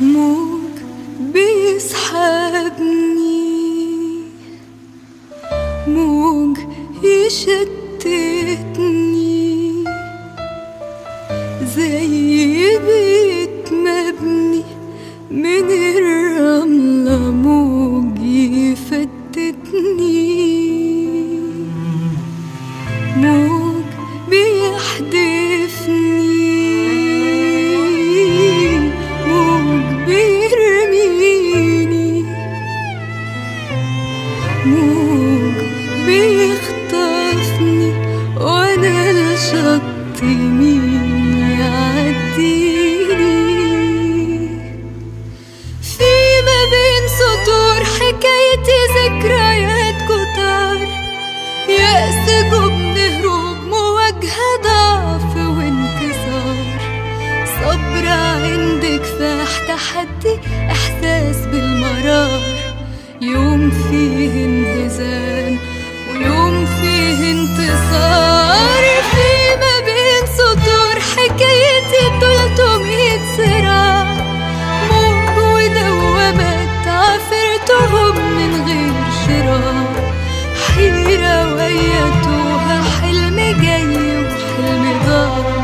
موج بيسحبني. موج يشتتني. زي بيت مبني من الرمل. بيخطفني وأنا يعديني في ما بين سطور حكايتي ذكريات كتار يأس جبن هروب مواجهة ضعف صبر تحدي إحساس بالمرار يوم فيه انهزام ويوم فيه انتصار. في ما بين سطور حكايتي تلتمية صراع موج ودوامات عفرتهم من غير شراع حيرة ويتوها حلم جاي وحلم ضاع